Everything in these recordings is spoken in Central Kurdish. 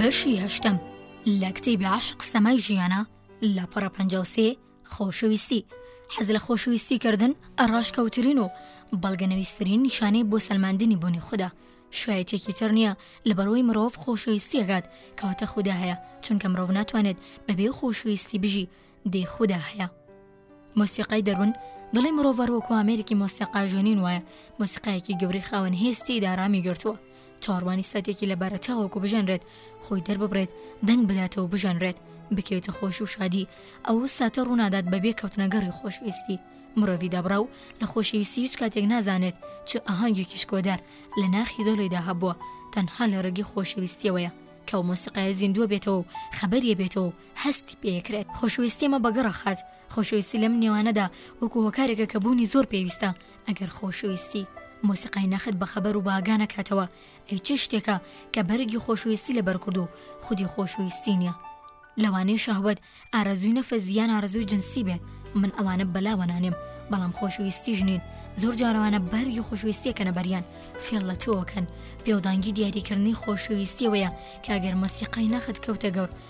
بەشی هەشتم لە کتێبی عاشق سەمای ژیانە لە پڕە پ سێ خۆشەویستی حەز لە خۆشەویستی کردن ئەڕاشکەوترین و بەڵگەنەویسترین نیشانەی بۆ سەلماندنی بوونی خوددا شایەتێکی تر نییە لە بەرەوەی مرۆڤ خۆشەویستیەکات کەواتە خوددا هەیە چونکە مرۆڤ ناتوانێت بەبێ خۆشویستی بژی دەی خودا هەیە مۆسیقای دەروون دڵی مرۆڤەر وەکو ئامێرێکی مۆسیقا ژەنین وایە مۆسیقایەکی گەوری خاوەن هێستی دارامی گرتووە چاڕوانی ساتێکی لە بارەتاوەکو بژەنرێت خۆی دەرببرێت دەنگ بداتەوە بژەنرێت بکەوێتە خۆش و شادی ئەو ساتە ڕوونادات بەبێ کەوتنەگەڕی خۆشویستی مرۆڤی دابڕاو لە خۆشەویستی هیچ کاتێک نازانێت چ ئاهەنگێکی شکۆدار لە ناخی دڵیدا هەبووە تەنها لە ڕێگەی خۆشەویستیەوەیە کە و مۆسیقای زیندووە بێتەوە و خەبەریە بێتەوە و هەستی پێ ئەکرێت خۆشەویستی ئەمە بەگەڕ ئەخات، خۆشەویستی لەم نێوانەدا وەکو هۆکارێکە کە بوونی زۆر پێویستە، ئەگەر خۆشەویستی مۆسیقای نەخت بە خەبەر و بەئاگا نەکاتەوە ئەی چ شتێکە کە بەرگی خۆشەویستی لەبەر کرد و خودی خۆشەویستی نیە؟ لەوانەیە شەهوەت، ئارەزووی نەفس یان ئارەزووی جنسی بێت، من ئەوانە بەلاوە نانێم، بەڵام خۆشەویستیش نین، زۆر جار ئەوانە بەرگی خۆشەویستی ئەکەنە بەریان، فێڵ لە تۆوە کەن، بێودانگی دیاریکردنی خۆشەویستی ئەوەیە کە ئەگەر مۆسیقای نەخت کەوتە گەڕ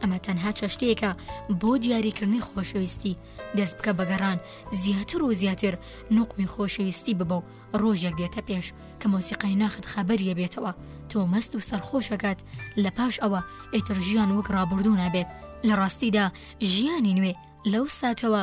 ئەمە تەنها چەشتەیەکە بۆ دیاریکردنی خۆشەویستی دەست بکە بەگەڕان زیاتر و زیاتر نوقمی خۆشەویستی ببە و ڕۆژێک دێتە پێش کە مۆسیقای ناخت خابەریە بێتەوە تۆ مەست و سەرخۆشەکات لە پاش ئەوە ئیتر ژیان وەک ڕابردوو نابێت لە ڕاستیدا ژیانی نوێ لەو ساتەوە